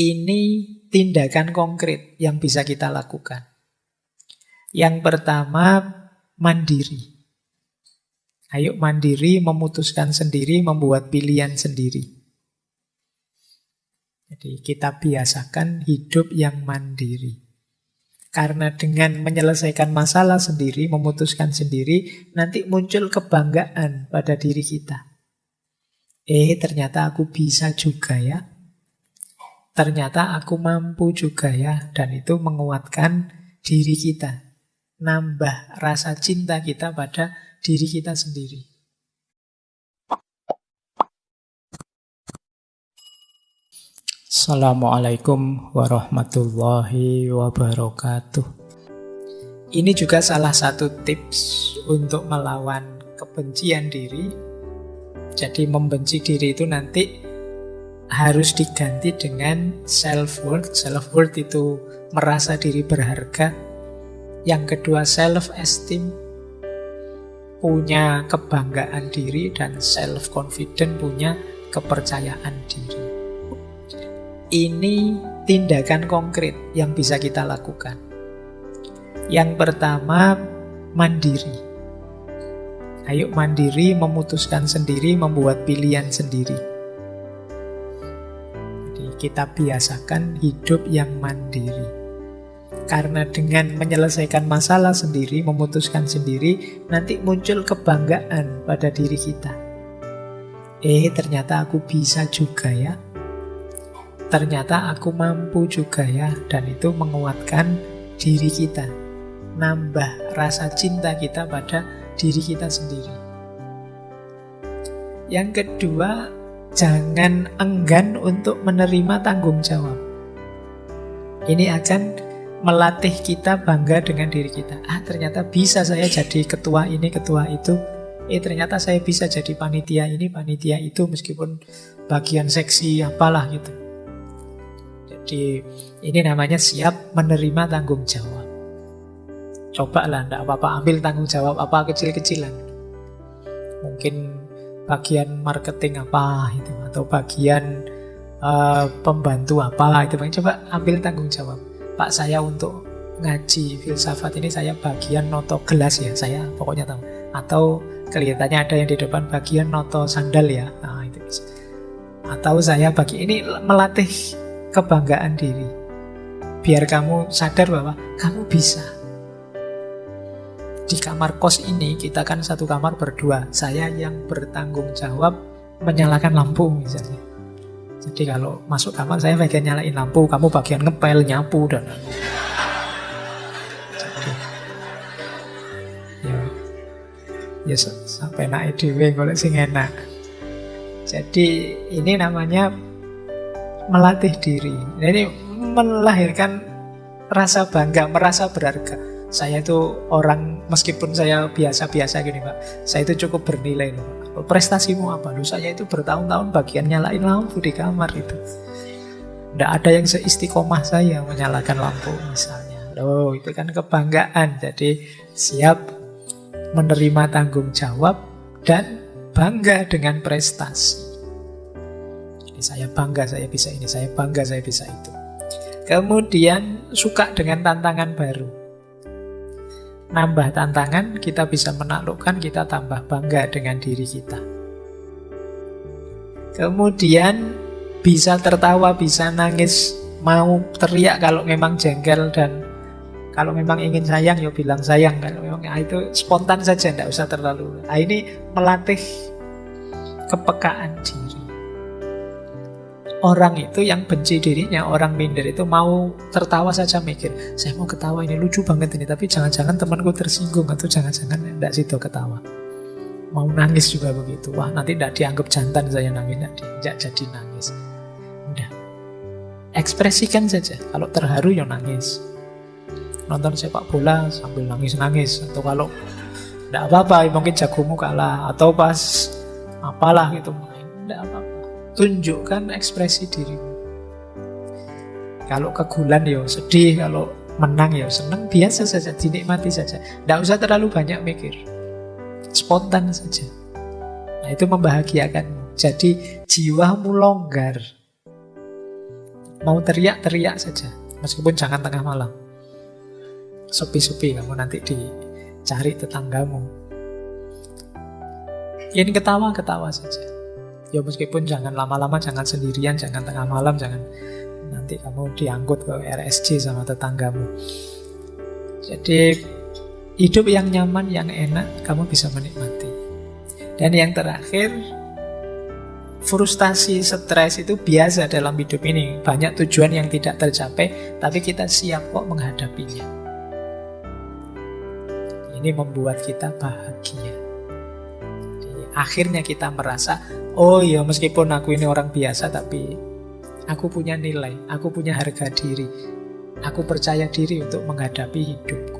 Ini tindakan konkret yang bisa kita lakukan. Yang pertama, mandiri. Ayo mandiri, memutuskan sendiri, membuat pilihan sendiri. Jadi kita biasakan hidup yang mandiri. Karena dengan menyelesaikan masalah sendiri, memutuskan sendiri, nanti muncul kebanggaan pada diri kita. Eh, ternyata aku bisa juga ya. Ternyata aku mampu juga ya. Dan itu menguatkan diri kita. Nambah rasa cinta kita pada diri kita sendiri. Assalamualaikum warahmatullahi wabarakatuh. Ini juga salah satu tips untuk melawan kebencian diri. Jadi membenci diri itu nanti harus diganti dengan self worth. Self worth itu merasa diri berharga. Yang kedua self esteem punya kebanggaan diri dan self confident punya kepercayaan diri. Ini tindakan konkret yang bisa kita lakukan. Yang pertama, mandiri. Ayo mandiri, memutuskan sendiri, membuat pilihan sendiri. Kita biasakan hidup yang mandiri. Karena dengan menyelesaikan masalah sendiri, memutuskan sendiri, nanti muncul kebanggaan pada diri kita. Eh, ternyata aku bisa juga ya ternyata aku mampu juga ya dan itu menguatkan diri kita nambah rasa cinta kita pada diri kita sendiri yang kedua jangan enggan untuk menerima tanggung jawab ini akan melatih kita bangga dengan diri kita ah ternyata bisa saya jadi ketua ini ketua itu eh ternyata saya bisa jadi panitia ini panitia itu meskipun bagian seksi apalah gitu jadi ini namanya siap menerima tanggung jawab. Coba lah, enggak apa-apa ambil tanggung jawab apa kecil-kecilan. Mungkin bagian marketing apa itu atau bagian uh, pembantu apa itu. Coba ambil tanggung jawab. Pak saya untuk ngaji filsafat ini saya bagian noto gelas ya, saya pokoknya tahu. Atau kelihatannya ada yang di depan bagian noto sandal ya. Nah, itu. Atau saya bagi ini melatih kebanggaan diri. Biar kamu sadar bahwa kamu bisa. Di kamar kos ini kita kan satu kamar berdua. Saya yang bertanggung jawab menyalakan lampu misalnya. Jadi kalau masuk kamar saya bagian nyalain lampu, kamu bagian ngepel, nyapu dan Jadi, ya, ya sampai naik dewe kalau sing enak. Jadi ini namanya melatih diri. Jadi melahirkan rasa bangga, merasa berharga. Saya itu orang meskipun saya biasa-biasa gini Pak, saya itu cukup bernilai loh. Prestasimu apa? Loh, saya itu bertahun-tahun bagian nyalain lampu di kamar itu. Tidak ada yang seistiqomah saya menyalakan lampu misalnya. Loh, itu kan kebanggaan. Jadi siap menerima tanggung jawab dan bangga dengan prestasi ini, saya bangga saya bisa ini, saya bangga saya bisa itu. Kemudian suka dengan tantangan baru. Nambah tantangan, kita bisa menaklukkan, kita tambah bangga dengan diri kita. Kemudian bisa tertawa, bisa nangis, mau teriak kalau memang jengkel dan kalau memang ingin sayang, ya bilang sayang. Kalau memang ya itu spontan saja, tidak usah terlalu. Nah, ini melatih kepekaan diri. Orang itu yang benci dirinya, orang minder itu mau tertawa saja mikir, saya mau ketawa ini lucu banget ini, tapi jangan-jangan temanku tersinggung atau jangan-jangan tidak situ ketawa. Mau nangis juga begitu, wah nanti tidak dianggap jantan saya nangis, tidak jadi nangis. Udah, ekspresikan saja. Kalau terharu ya nangis. Nonton sepak bola sambil nangis-nangis atau kalau tidak apa-apa, mungkin jagomu kalah atau pas apalah gitu, tidak apa-apa tunjukkan ekspresi dirimu. Kalau kegulan ya sedih, kalau menang ya senang, biasa saja, dinikmati saja. Tidak usah terlalu banyak mikir. Spontan saja. Nah itu membahagiakan. Jadi jiwamu longgar. Mau teriak-teriak saja. Meskipun jangan tengah malam. Sepi-sepi kamu nanti dicari tetanggamu. Ini ketawa-ketawa saja. Ya meskipun jangan lama-lama, jangan sendirian, jangan tengah malam, jangan nanti kamu diangkut ke RSC sama tetanggamu. Jadi hidup yang nyaman, yang enak, kamu bisa menikmati. Dan yang terakhir, frustasi, stres itu biasa dalam hidup ini. Banyak tujuan yang tidak tercapai, tapi kita siap kok menghadapinya. Ini membuat kita bahagia. Akhirnya kita merasa, oh iya meskipun aku ini orang biasa, tapi aku punya nilai, aku punya harga diri. Aku percaya diri untuk menghadapi hidup